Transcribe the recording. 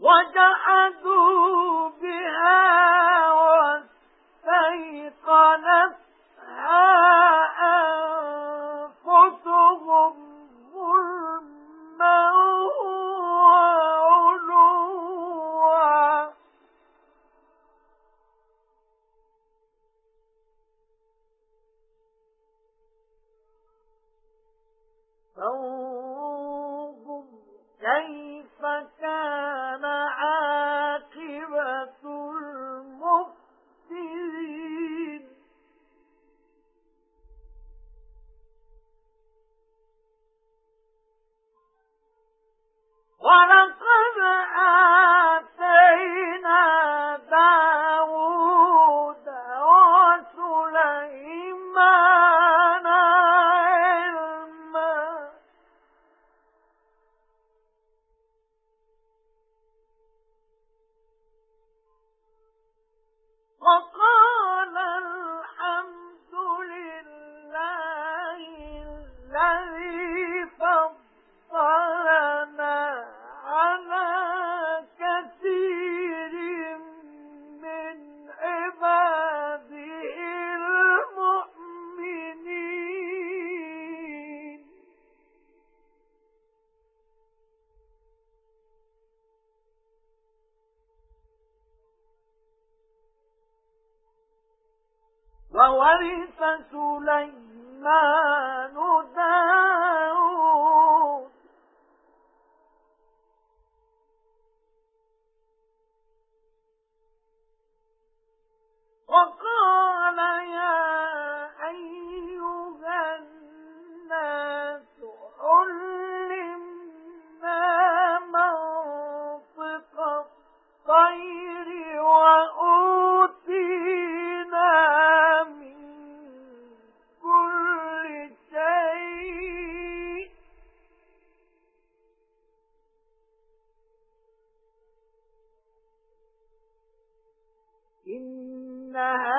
وجحدوا بها واستيقنتها أنفسهم ظلما وعلوا. فوق وَوَرِثَ سُلَيْمَانُ دَاوُودَ إنها